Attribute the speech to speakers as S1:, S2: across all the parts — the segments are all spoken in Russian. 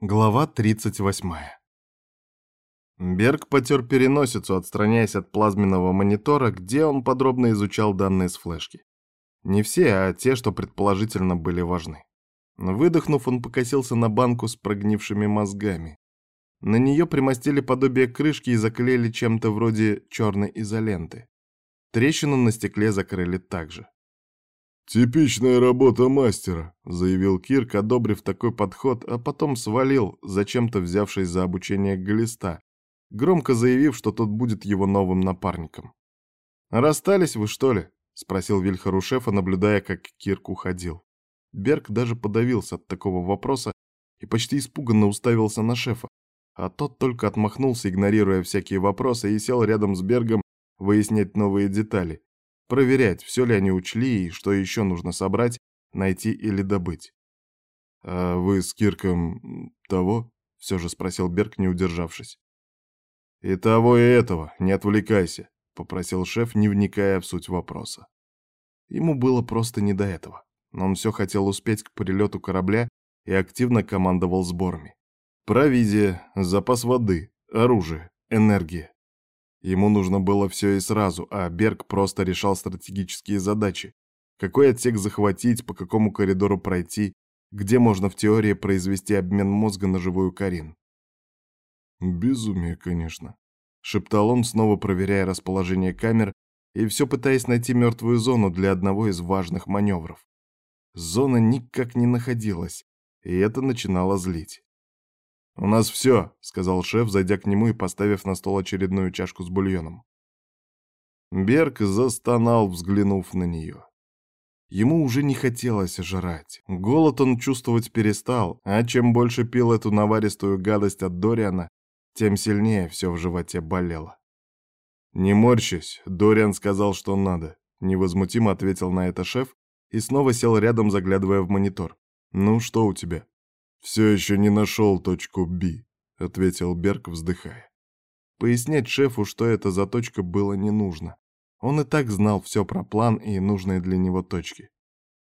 S1: Глава 38. Берг потер переносицу, отстраняясь от плазменного монитора, где он подробно изучал данные с флешки. Не все, а те, что предположительно были важны. Выдохнув, он покосился на банку с прогнившими мозгами. На нее примостили подобие крышки и заклеили чем-то вроде черной изоленты. Трещину на стекле закрыли также.
S2: «Типичная работа мастера», — заявил Кирк, одобрив такой подход, а потом свалил, зачем-то взявшись за обучение Глиста, громко заявив, что тот будет его новым напарником. «Расстались вы, что ли?» — спросил Вильхар у шефа, наблюдая, как Кирк уходил. Берг даже подавился от такого вопроса и почти испуганно уставился на шефа, а тот только отмахнулся, игнорируя всякие вопросы, и сел рядом с Бергом выяснять новые детали, проверять, все ли они учли и что еще нужно собрать, найти или добыть. «А вы с Кирком того?» — все же спросил Берг, не удержавшись. «И того, и этого, не отвлекайся», — попросил шеф, не вникая в суть вопроса. Ему было просто не до этого, но он все хотел успеть к прилету корабля и активно командовал сборами. Провизия, запас воды, оружие, энергия. Ему нужно было все и сразу, а Берг просто решал стратегические задачи. Какой отсек захватить, по какому коридору пройти, где можно в теории произвести обмен мозга на живую Карин. «Безумие, конечно», — шептал он, снова проверяя расположение камер и все пытаясь найти мертвую зону для одного из важных маневров. Зона никак не находилась, и это начинало злить. «У нас все», — сказал шеф, зайдя к нему и поставив на стол очередную чашку с бульоном. Берг застонал, взглянув на нее. Ему уже не хотелось жрать. Голод он чувствовать перестал, а чем больше пил эту наваристую гадость от Дориана, тем сильнее все в животе болело. «Не морщись, Дориан сказал, что надо», — невозмутимо ответил на это шеф и снова сел рядом, заглядывая в монитор. «Ну, что у тебя?» «Все еще не нашел точку Б», — ответил Берг, вздыхая. Пояснять шефу, что это за точка, было не нужно. Он и так знал все про план и нужные для него точки.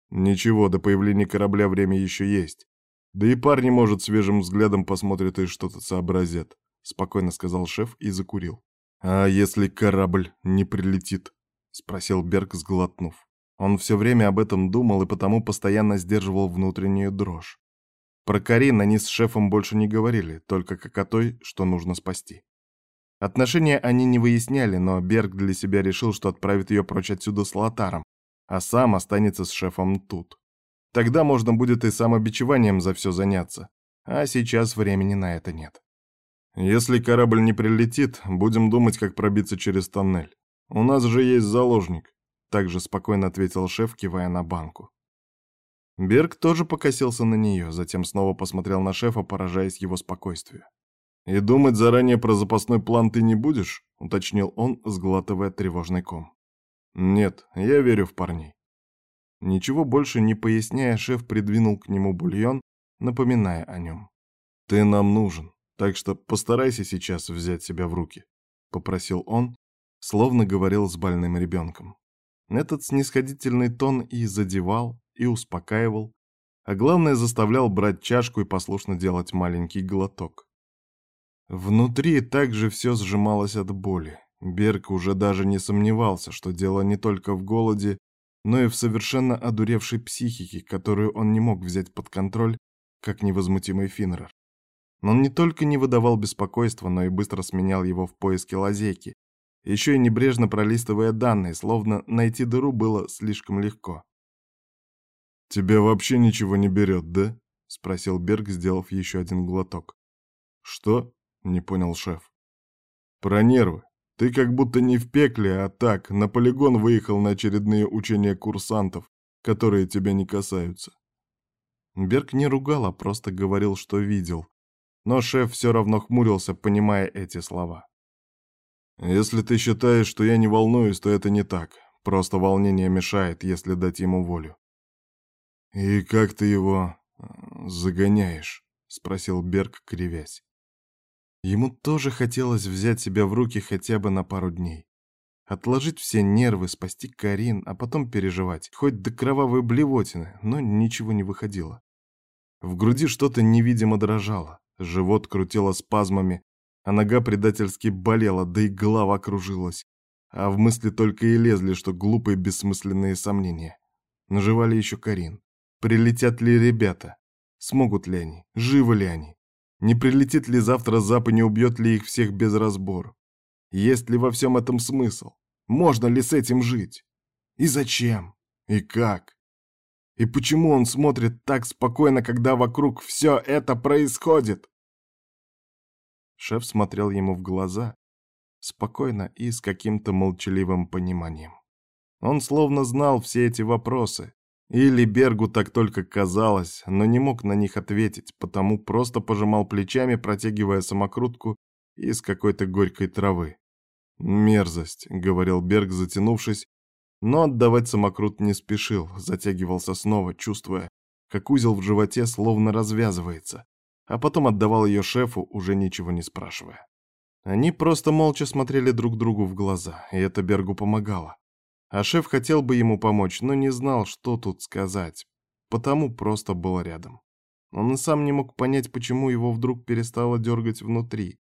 S2: Ничего, до появления корабля время еще есть. Да и парни, может, свежим взглядом посмотрят и что-то сообразят, — спокойно сказал шеф и закурил. «А если корабль не прилетит?» — спросил Берг, сглотнув. Он все время об этом думал и потому постоянно сдерживал внутреннюю дрожь. Про Карин они с шефом больше не говорили, только как о той, что нужно спасти. Отношения они не выясняли, но Берг для себя решил, что отправит ее прочь отсюда с Лотаром, а сам останется с шефом тут. Тогда можно будет и самобичеванием за все заняться, а сейчас времени на это нет. Если корабль не прилетит, будем думать, как пробиться через тоннель. У нас же есть заложник, также спокойно ответил шеф, кивая на банку. Берг тоже покосился на нее, затем снова посмотрел на шефа, поражаясь его спокойствию. «И думать заранее про запасной план ты не будешь?» — уточнил он, сглатывая тревожный ком. «Нет, я верю в парней». Ничего больше не поясняя, шеф придвинул к нему бульон, напоминая о нем. «Ты нам нужен, так что постарайся сейчас взять себя в руки», — попросил он, словно говорил с больным ребенком. Этот снисходительный тон и задевал, и успокаивал, а главное заставлял брать чашку и послушно делать маленький глоток. Внутри также все сжималось от боли. Берг уже даже не сомневался, что дело не только в голоде, но и в совершенно одуревшей психике, которую он не мог взять под контроль, как невозмутимый Финнер. Но он не только не выдавал беспокойства, но и быстро сменял его в поиске лазейки, еще и небрежно пролистывая данные, словно найти дыру было слишком легко. «Тебя вообще ничего не берет, да?» — спросил Берг, сделав еще один глоток. «Что?» — не понял шеф. «Про нервы. Ты как будто не в пекле, а так, на полигон выехал на очередные учения курсантов, которые тебя не касаются». Берг не ругал, а просто говорил, что видел. Но шеф все равно хмурился, понимая эти слова. «Если ты считаешь, что я не волнуюсь, то это не так. Просто волнение мешает, если дать ему волю. «И как ты его э, загоняешь?» — спросил Берг, кривясь. Ему тоже хотелось взять себя в руки хотя бы на пару дней. Отложить все нервы, спасти Карин, а потом переживать, хоть до кровавой блевотины, но ничего не выходило. В груди что-то невидимо дрожало.
S1: Живот крутило спазмами, а нога предательски болела, да и голова кружилась. А в мысли только и лезли, что глупые бессмысленные сомнения. Наживали еще Карин. Прилетят ли ребята? Смогут ли они? Живы ли они? Не прилетит ли завтра Зап и не убьет ли их всех без разбору? Есть ли во всем этом смысл? Можно ли с этим жить? И зачем? И как? И почему он смотрит так спокойно, когда вокруг все это происходит? Шеф смотрел ему в глаза, спокойно и с каким-то молчаливым пониманием. Он словно знал все эти вопросы, или Бергу так только казалось, но не мог на них ответить, потому просто пожимал плечами, протягивая самокрутку из какой-то горькой травы. «Мерзость», — говорил Берг, затянувшись, но отдавать самокрут не спешил, затягивался снова, чувствуя, как узел в животе словно развязывается, а потом отдавал ее шефу, уже ничего не спрашивая. Они просто молча смотрели друг другу в глаза, и это Бергу помогало. А шеф хотел бы ему помочь, но не знал, что тут сказать, потому просто был рядом. Он и сам не мог понять, почему его вдруг перестало дергать внутри.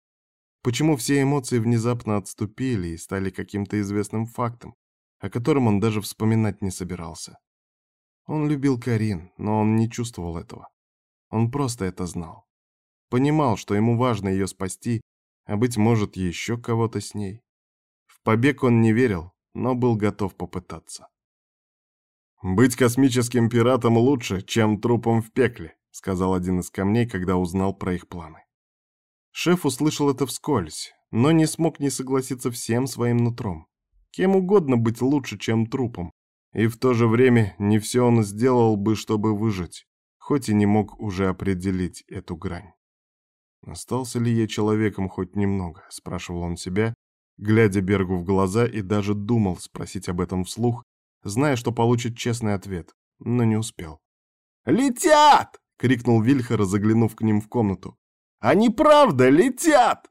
S1: Почему все эмоции внезапно отступили и стали каким-то известным фактом, о котором он даже вспоминать не собирался. Он любил Карин, но он не чувствовал этого. Он просто это знал. Понимал, что ему важно ее спасти, а быть может, еще кого-то с ней. В побег он не верил, но был готов попытаться. «Быть космическим пиратом лучше, чем трупом в пекле», сказал один из камней, когда узнал про их планы. Шеф услышал это вскользь, но не смог не согласиться всем своим нутром. Кем угодно быть лучше, чем трупом. И в то же время не все он сделал бы, чтобы выжить, хоть и не мог уже определить эту грань. «Остался ли я человеком хоть немного?» — спрашивал он себя, глядя Бергу в глаза и даже думал спросить об этом вслух, зная, что получит честный ответ, но не успел.
S2: «Летят!»
S1: — крикнул Вильхар, заглянув к ним в комнату.
S2: «Они правда летят!»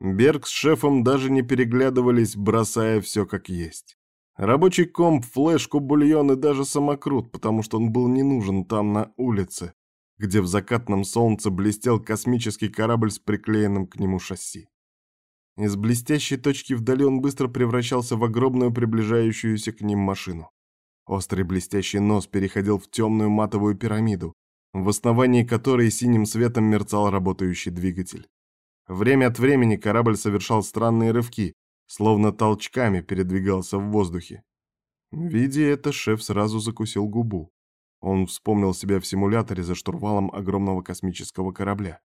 S1: Берг с шефом даже не переглядывались, бросая все как есть. Рабочий комп, флешку, бульон и даже самокрут, потому что он был не нужен там на улице, где в закатном солнце блестел космический корабль с приклеенным к нему шасси. Из блестящей точки вдали он быстро превращался в огромную приближающуюся к ним машину. Острый блестящий нос переходил в темную матовую пирамиду, в основании которой синим светом мерцал работающий двигатель. Время от времени корабль совершал странные рывки, словно толчками передвигался в воздухе. Видя это, шеф сразу закусил губу. Он вспомнил себя в симуляторе за штурвалом огромного космического корабля.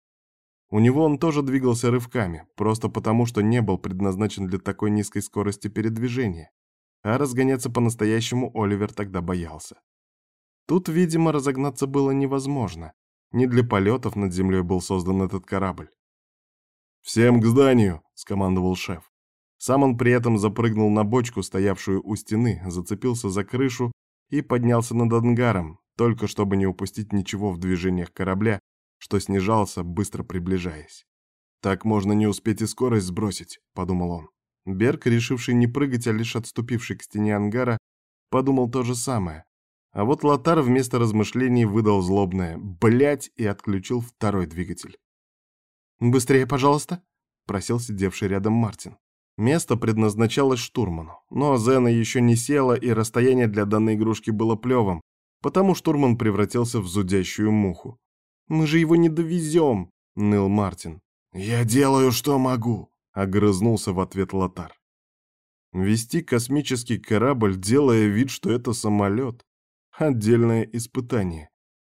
S1: У него он тоже двигался рывками, просто потому, что не был предназначен для такой низкой скорости передвижения. А разгоняться по-настоящему Оливер тогда боялся. Тут, видимо, разогнаться было невозможно. Не для полетов над землей был создан этот корабль. «Всем к зданию!» — скомандовал шеф. Сам он при этом запрыгнул на бочку, стоявшую у стены, зацепился за крышу и поднялся над ангаром, только чтобы не упустить ничего в движениях корабля, что снижался, быстро приближаясь. «Так можно не успеть и скорость сбросить», — подумал он. Берг, решивший не прыгать, а лишь отступивший к стене ангара, подумал то же самое. А вот Лотар вместо размышлений выдал злобное «блять» и отключил второй двигатель. «Быстрее, пожалуйста», — просил сидевший рядом Мартин. Место предназначалось штурману, но Зена еще не села, и расстояние для данной игрушки было плевым, потому штурман превратился в зудящую муху. «Мы же его не довезем!» — ныл Мартин.
S2: «Я делаю, что могу!»
S1: — огрызнулся в ответ Лотар. Вести космический корабль, делая вид, что это самолет — отдельное испытание.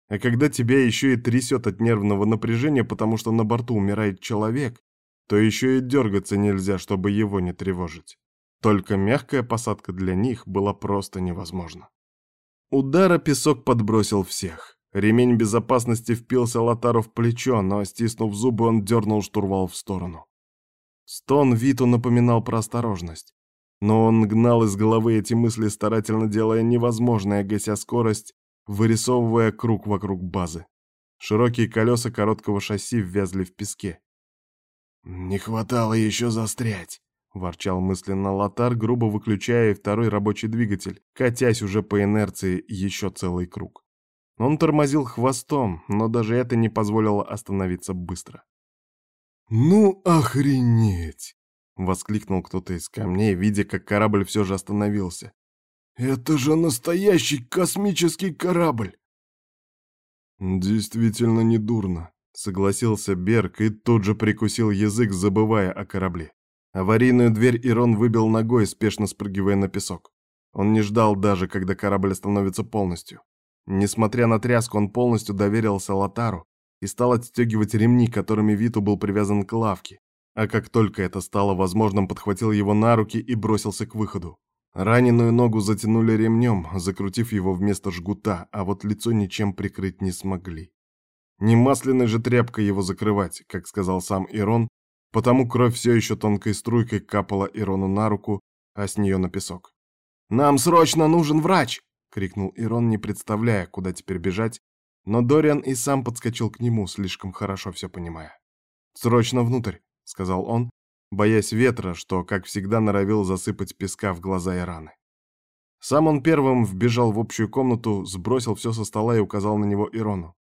S1: А когда тебя еще и трясет от нервного напряжения, потому что на борту умирает человек, то еще и дергаться нельзя, чтобы его не тревожить. Только мягкая посадка для них была просто невозможна. Удара песок подбросил всех. Ремень безопасности впился Лотару в плечо, но, стиснув зубы, он дернул штурвал в сторону. Стон Виту напоминал про осторожность. Но он гнал из головы эти мысли, старательно делая невозможное, гася скорость, вырисовывая круг вокруг базы. Широкие колеса короткого шасси ввязли в песке.
S2: «Не хватало еще застрять», —
S1: ворчал мысленно Лотар, грубо выключая второй рабочий двигатель, катясь уже по инерции еще целый круг. Он тормозил хвостом, но даже это не позволило остановиться быстро.
S2: «Ну, охренеть!» — воскликнул кто-то из камней, видя, как корабль все же остановился. «Это же настоящий космический корабль!» «Действительно недурно», — согласился Берг и тут же прикусил язык, забывая о корабле. Аварийную дверь Ирон выбил ногой, спешно спрыгивая на песок. Он не ждал даже, когда корабль остановится полностью. Несмотря на тряску, он полностью доверился Лотару и стал отстегивать ремни, которыми Виту был привязан к лавке. А как только это стало возможным, подхватил его на руки и бросился к выходу. Раненую ногу затянули ремнем, закрутив его вместо жгута, а вот лицо ничем прикрыть не смогли. Не масляной же тряпкой его закрывать, как сказал сам Ирон, потому кровь все еще тонкой струйкой капала Ирону на руку, а с нее на песок. «Нам срочно нужен врач!» — крикнул Ирон, не представляя, куда теперь бежать, но Дориан и сам подскочил к нему, слишком хорошо все понимая. «Срочно внутрь!» — сказал он, боясь ветра, что, как всегда, норовил засыпать песка в глаза и раны. Сам он первым вбежал в общую комнату, сбросил все со стола и указал на него Ирону.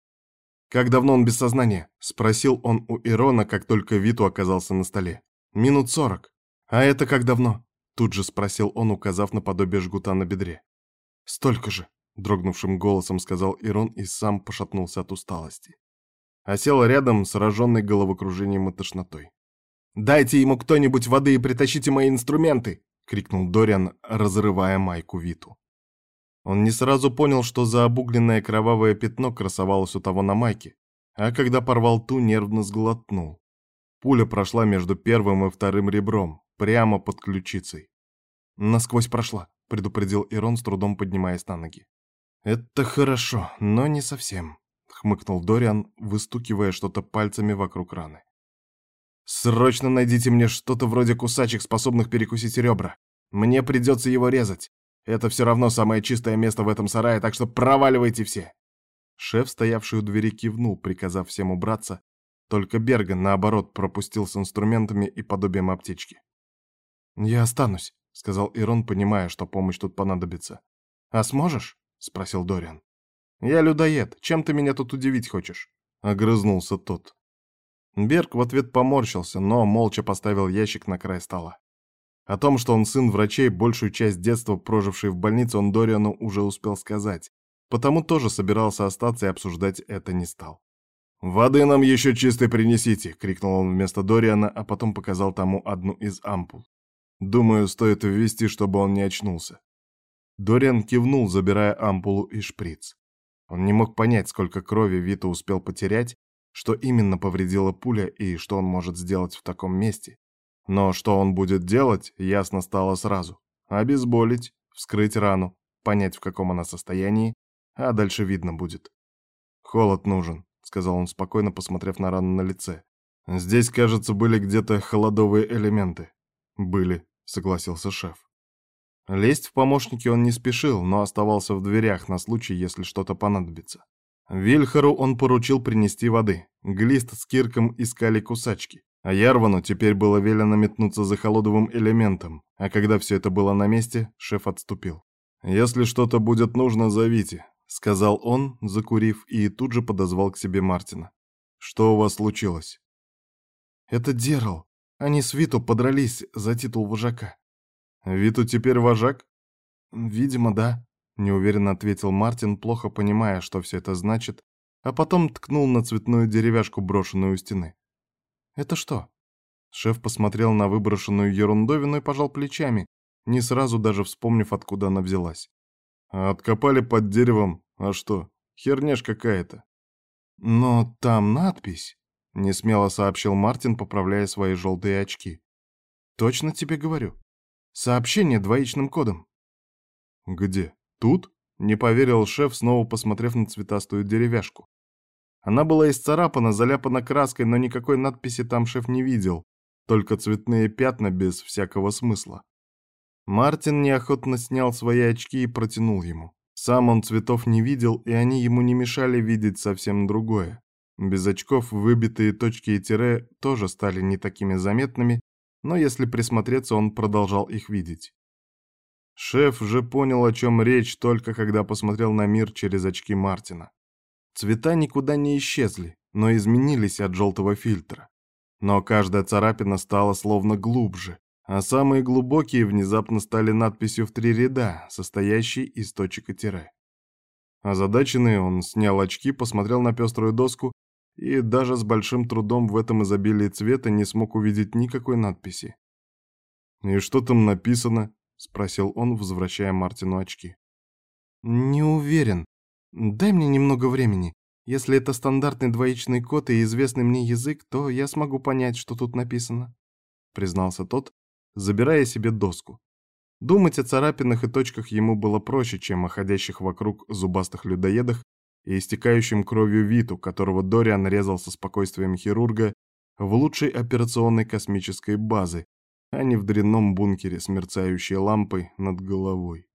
S2: «Как давно он без сознания?» — спросил он у Ирона, как только Виту оказался на столе. «Минут сорок. А это как давно?» — тут же спросил он, указав на подобие жгута на бедре. «Столько же», — дрогнувшим голосом сказал Ирон и сам пошатнулся от усталости. А сел рядом, сраженный головокружением и тошнотой. «Дайте ему кто-нибудь воды и притащите мои инструменты!» — крикнул Дориан, разрывая майку Виту. Он не сразу понял, что за обугленное кровавое пятно красовалось у того на майке, а когда порвал ту, нервно сглотнул. Пуля прошла между первым и вторым ребром, прямо под ключицей. «Насквозь прошла», — предупредил Ирон, с трудом поднимаясь на ноги. «Это хорошо, но не совсем», — хмыкнул Дориан, выстукивая что-то пальцами вокруг раны. «Срочно найдите мне что-то вроде кусачек, способных перекусить ребра. Мне придется его резать. Это все равно самое чистое место в этом сарае, так что проваливайте все!» Шеф, стоявший у двери, кивнул, приказав всем убраться. Только Берган, наоборот, пропустил с инструментами и подобием аптечки. «Я останусь», — сказал Ирон, понимая, что помощь тут понадобится. «А сможешь?» — спросил Дориан. «Я людоед. Чем ты меня тут удивить хочешь?» — огрызнулся тот. Берг в ответ поморщился, но молча поставил ящик на край стола. О том, что он сын врачей, большую часть детства проживший в больнице, он Дориану уже успел сказать, потому тоже собирался остаться и обсуждать это не стал. «Воды нам еще чистой принесите!» — крикнул он вместо Дориана, а потом показал тому одну из ампул. «Думаю, стоит ввести, чтобы он не очнулся». Дориан кивнул, забирая ампулу и шприц. Он не мог понять, сколько крови Вита успел потерять, что именно повредила пуля и что он может сделать в таком месте, но что он будет делать, ясно стало сразу. Обезболить, вскрыть рану, понять, в каком она состоянии, а дальше видно будет. «Холод нужен», — сказал он спокойно, посмотрев на рану на лице. «Здесь, кажется, были где-то холодовые элементы». «Были», — согласился шеф. Лезть в помощники он не спешил, но оставался в дверях на случай, если что-то понадобится. Вильхару он поручил принести воды. Глист с Кирком искали кусачки. А Ярвану теперь было велено метнуться за холодовым элементом, а когда все это было на месте, шеф отступил. «Если что-то будет нужно, зовите», — сказал он, закурив, и тут же подозвал к себе Мартина. «Что у вас случилось?» «Это Дерл. Они с Виту подрались за титул вожака». «Виту теперь вожак?» «Видимо, да», — неуверенно ответил Мартин, плохо понимая, что все это значит, а потом ткнул на цветную деревяшку, брошенную у стены. «Это что?» Шеф посмотрел на выброшенную ерундовину и пожал плечами, не сразу даже вспомнив, откуда она взялась. «Откопали под деревом. А что? Херня ж какая-то». «Но там надпись», — несмело сообщил Мартин, поправляя свои желтые очки. «Точно тебе говорю. Сообщение двоичным кодом». «Где? Тут?» — не поверил шеф, снова посмотрев на цветастую деревяшку. Она была исцарапана, заляпана краской, но никакой надписи там шеф не видел, только цветные пятна без всякого смысла. Мартин неохотно снял свои очки и протянул ему. Сам он цветов не видел, и они ему не мешали видеть совсем другое. Без очков выбитые точки и тире тоже стали не такими заметными, но если присмотреться, он продолжал их видеть. Шеф же понял, о чем речь, только когда посмотрел на мир через очки Мартина. Цвета никуда не исчезли, но изменились от желтого фильтра.
S1: Но каждая царапина стала словно глубже, а самые глубокие внезапно стали надписью в три ряда, состоящей из точек и тире. Озадаченный он снял очки, посмотрел на пеструю доску и даже с большим трудом в этом изобилии цвета не смог увидеть никакой надписи. «И что там написано?» — спросил он, возвращая Мартину очки. «Не уверен. Дай мне немного времени. Если это стандартный двоичный код и известный мне язык, то я смогу понять, что тут написано», — признался тот, забирая себе доску. Думать о царапинах и точках ему было проще, чем о ходящих вокруг зубастых людоедах и истекающем кровью Виту, которого Дориан резал со спокойствием хирурга в лучшей операционной космической базы, а не в дрянном бункере с мерцающей лампой над головой.